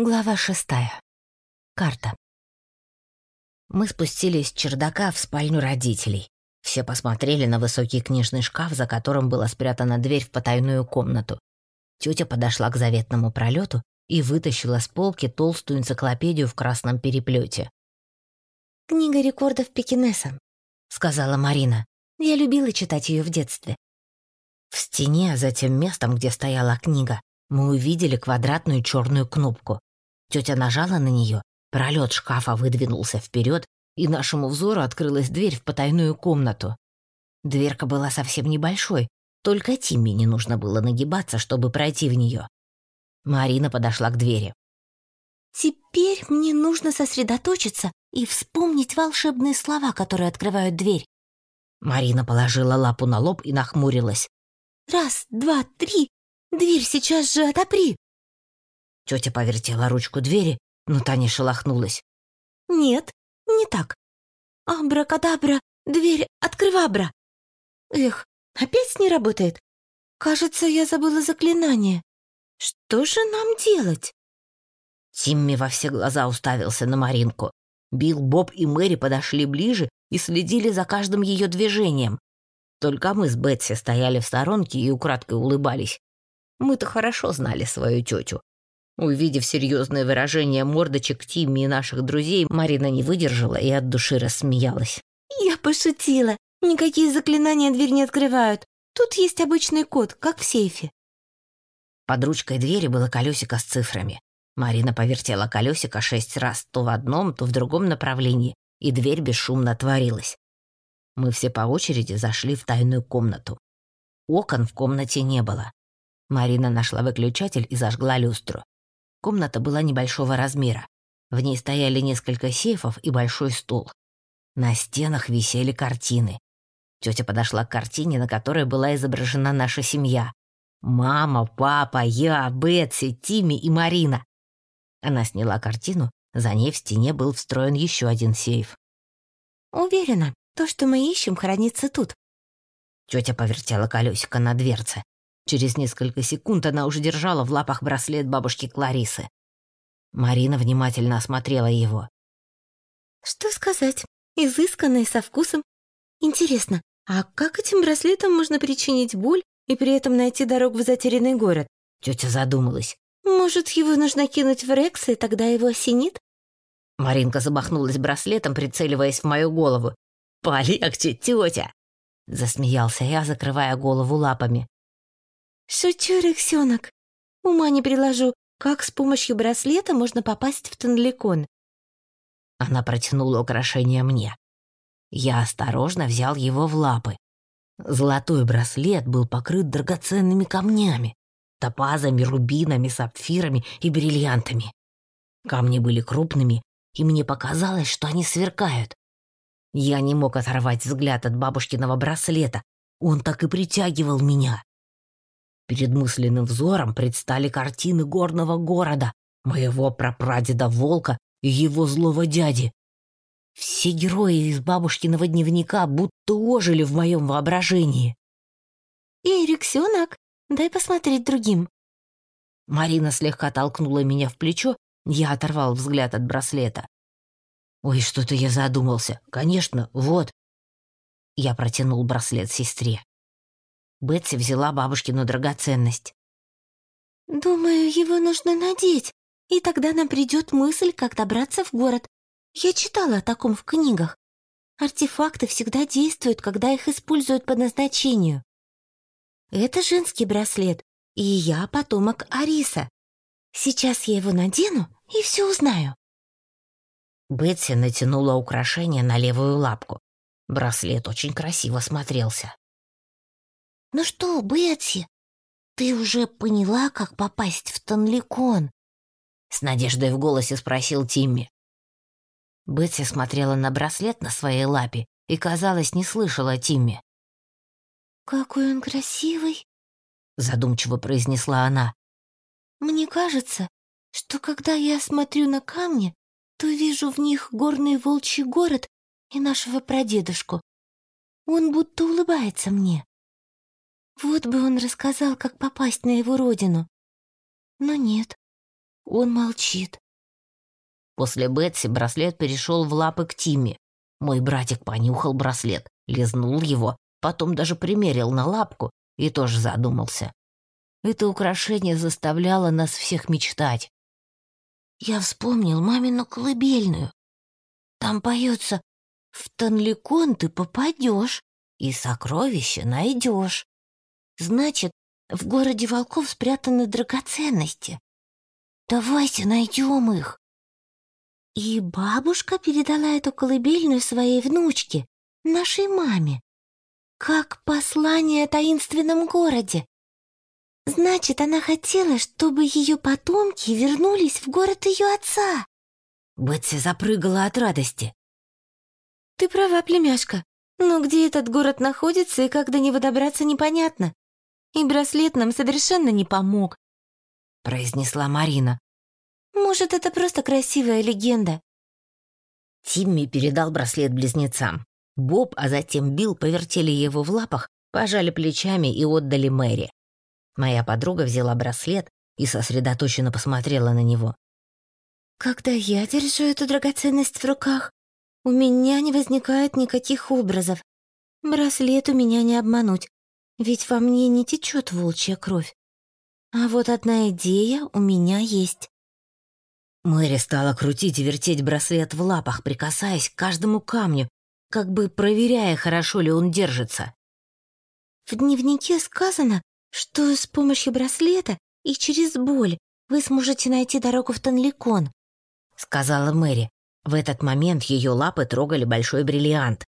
Глава шестая. Карта. Мы спустились с чердака в спальню родителей. Все посмотрели на высокий книжный шкаф, за которым была спрятана дверь в потайную комнату. Тетя подошла к заветному пролету и вытащила с полки толстую энциклопедию в красном переплете. «Книга рекордов Пекинеса», — сказала Марина. «Я любила читать ее в детстве». В стене, за тем местом, где стояла книга, мы увидели квадратную черную кнопку. Тетя нажала на нее, пролет шкафа выдвинулся вперед, и нашему взору открылась дверь в потайную комнату. Дверка была совсем небольшой, только Тимми не нужно было нагибаться, чтобы пройти в нее. Марина подошла к двери. «Теперь мне нужно сосредоточиться и вспомнить волшебные слова, которые открывают дверь». Марина положила лапу на лоб и нахмурилась. «Раз, два, три, дверь сейчас же отопри!» Тетя повертела ручку двери, но та не шелохнулась. «Нет, не так. Абракадабра, дверь открывабра. Эх, опять не работает. Кажется, я забыла заклинание. Что же нам делать?» Тимми во все глаза уставился на Маринку. Билл, Боб и Мэри подошли ближе и следили за каждым ее движением. Только мы с Бетси стояли в сторонке и украдкой улыбались. Мы-то хорошо знали свою тетю. Увидев серьезное выражение мордочек Тимми и наших друзей, Марина не выдержала и от души рассмеялась. «Я пошутила. Никакие заклинания дверь не открывают. Тут есть обычный код, как в сейфе». Под ручкой двери было колесико с цифрами. Марина повертела колесико шесть раз то в одном, то в другом направлении, и дверь бесшумно отворилась. Мы все по очереди зашли в тайную комнату. Окон в комнате не было. Марина нашла выключатель и зажгла люстру. Комната была небольшого размера. В ней стояли несколько сейфов и большой стол. На стенах висели картины. Тетя подошла к картине, на которой была изображена наша семья. Мама, папа, я, Бетси, Тимми и Марина. Она сняла картину, за ней в стене был встроен еще один сейф. «Уверена, то, что мы ищем, хранится тут». Тетя повертела колесико на дверце. Через несколько секунд она уже держала в лапах браслет бабушки Кларисы. Марина внимательно осмотрела его. «Что сказать? Изысканно и со вкусом. Интересно, а как этим браслетом можно причинить боль и при этом найти дорогу в затерянный город?» Тетя задумалась. «Может, его нужно кинуть в Рекса, и тогда его осенит?» Маринка замахнулась браслетом, прицеливаясь в мою голову. «Полегче, тетя!» Засмеялся я, закрывая голову лапами. «Шучу, Рексенок. Ума не приложу, как с помощью браслета можно попасть в Танликон?» Она протянула украшение мне. Я осторожно взял его в лапы. Золотой браслет был покрыт драгоценными камнями, топазами, рубинами, сапфирами и бриллиантами. Камни были крупными, и мне показалось, что они сверкают. Я не мог оторвать взгляд от бабушкиного браслета, он так и притягивал меня. Перед мысленным взором предстали картины горного города, моего прапрадеда Волка и его злого дяди. Все герои из бабушкиного дневника будто ожили в моем воображении. «Эй, Рексенок, дай посмотреть другим». Марина слегка толкнула меня в плечо, я оторвал взгляд от браслета. «Ой, что-то я задумался. Конечно, вот». Я протянул браслет сестре. Бетси взяла бабушкину драгоценность. «Думаю, его нужно надеть, и тогда нам придет мысль, как добраться в город. Я читала о таком в книгах. Артефакты всегда действуют, когда их используют по назначению. Это женский браслет, и я потомок Ариса. Сейчас я его надену и все узнаю». Бетси натянула украшение на левую лапку. Браслет очень красиво смотрелся. «Ну что, Бетси, ты уже поняла, как попасть в Танликон?» С надеждой в голосе спросил Тимми. Бетси смотрела на браслет на своей лапе и, казалось, не слышала Тимми. «Какой он красивый!» Задумчиво произнесла она. «Мне кажется, что когда я смотрю на камни, то вижу в них горный волчий город и нашего прадедушку. Он будто улыбается мне. Вот бы он рассказал, как попасть на его родину. Но нет, Он молчит. После Бетси браслет перешел в лапы к Тимми. Мой братик понюхал браслет, лизнул его, потом даже примерил на лапку и тоже задумался. Это украшение заставляло нас всех мечтать. Я вспомнил мамину колыбельную. Там поется «В Танликон ты попадешь и сокровища найдешь». Значит, в городе волков спрятаны драгоценности. Давайте найдем их. И бабушка передала эту колыбельную своей внучке, нашей маме, как послание о таинственном городе. Значит, она хотела, чтобы ее потомки вернулись в город ее отца. Бетси запрыгала от радости. Ты права, племяшка. Но где этот город находится и как до него добраться, непонятно. И браслет нам совершенно не помог, произнесла Марина. Может, это просто красивая легенда. Тимми передал браслет близнецам. Боб, а затем Билл повертели его в лапах, пожали плечами и отдали Мэри. Моя подруга взяла браслет и сосредоточенно посмотрела на него. «Когда я держу эту драгоценность в руках, у меня не возникает никаких образов. Браслет у меня не обмануть, ведь во мне не течет волчья кровь. А вот одна идея у меня есть». Мэри стала крутить и вертеть браслет в лапах, прикасаясь к каждому камню, как бы проверяя, хорошо ли он держится. В дневнике сказано, что с помощью браслета и через боль вы сможете найти дорогу в Танликон», — сказала Мэри. В этот момент ее лапы трогали большой бриллиант.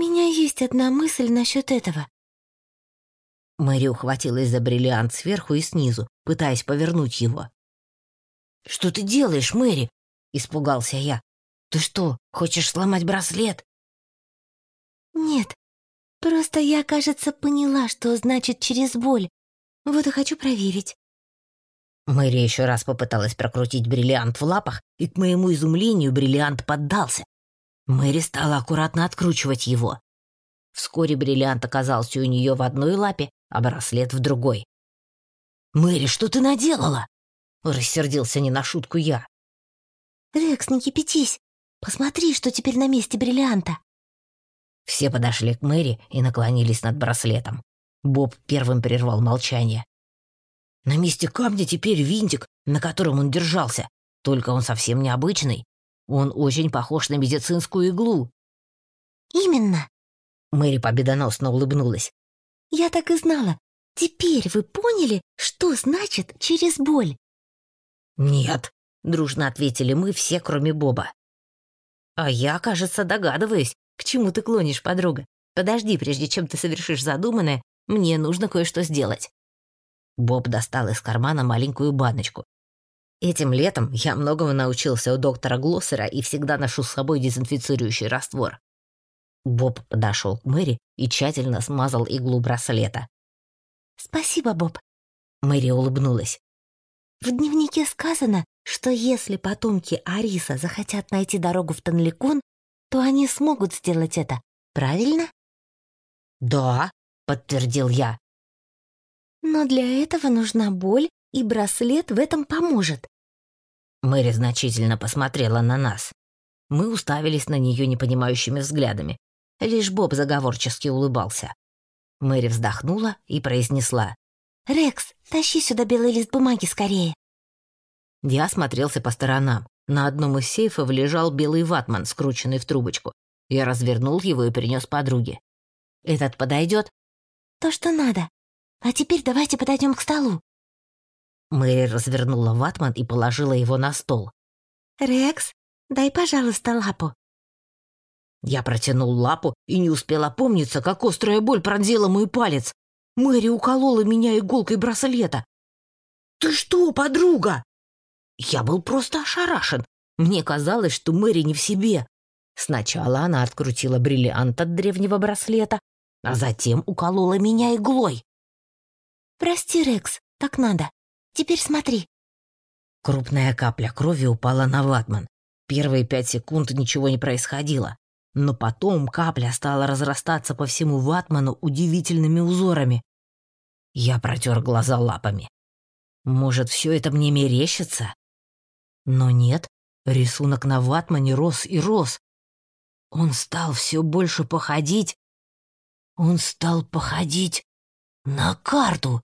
«У меня есть одна мысль насчет этого». Мэри ухватилась за бриллиант сверху и снизу, пытаясь повернуть его. «Что ты делаешь, Мэри?» — испугался я. «Ты что, хочешь сломать браслет?» «Нет, Просто я, кажется, поняла, что значит через боль. Вот и хочу проверить. Мэри еще раз попыталась прокрутить бриллиант в лапах, и, к моему изумлению, бриллиант поддался. Мэри стала аккуратно откручивать его. Вскоре бриллиант оказался у нее в одной лапе, а браслет в другой. «Мэри, что ты наделала?» — рассердился не на шутку я. «Рекс, не кипятись! Посмотри, что теперь на месте бриллианта!» Все подошли к Мэри и наклонились над браслетом. Боб первым прервал молчание. На месте камня теперь винтик, на котором он держался, только он совсем необычный. Он очень похож на медицинскую иглу. «Именно!» Мэри победоносно улыбнулась. «Я так и знала. Теперь вы поняли, что значит «через боль»?» «Нет», — дружно ответили мы все, кроме Боба. «А я, кажется, догадываюсь, к чему ты клонишь, подруга? Подожди, прежде чем ты совершишь задуманное, мне нужно кое-что сделать». Боб достал из кармана маленькую баночку. Этим летом я многому научился у доктора Глоссера и всегда ношу с собой дезинфицирующий раствор. Боб подошел к Мэри и тщательно смазал иглу браслета. «Спасибо, Боб». Мэри улыбнулась. «В дневнике сказано, что если потомки Ариса захотят найти дорогу в Танликон, то они смогут сделать это, правильно? Да, подтвердил я. Но для этого нужна боль, и браслет в этом поможет. Мэри значительно посмотрела на нас. Мы уставились на нее непонимающими взглядами. Лишь Боб заговорчески улыбался. Мэри вздохнула и произнесла. «Рекс, тащи сюда белый лист бумаги скорее». Я осмотрелся по сторонам. На одном из сейфов лежал белый ватман, скрученный в трубочку. Я развернул его и принес подруге. «Этот подойдет?» «То, что надо. А теперь давайте подойдем к столу». Мэри развернула ватман и положила его на стол. «Рекс, дай, пожалуйста, лапу». Я протянул лапу и не успел опомниться, как острая боль пронзила мой палец. Мэри уколола меня иголкой браслета. «Ты что, подруга?» Я был просто ошарашен. Мне казалось, что Мэри не в себе. Сначала она открутила бриллиант от древнего браслета, а затем уколола меня иглой. «Прости, Рекс, так надо. Теперь смотри». Крупная капля крови упала на ватман. Первые пять секунд ничего не происходило. Но потом капля стала разрастаться по всему ватману удивительными узорами. Я протер глаза лапами. Может, все это мне мерещится? Но нет, рисунок на ватмане рос и рос. Он стал все больше походить... Он стал походить на карту.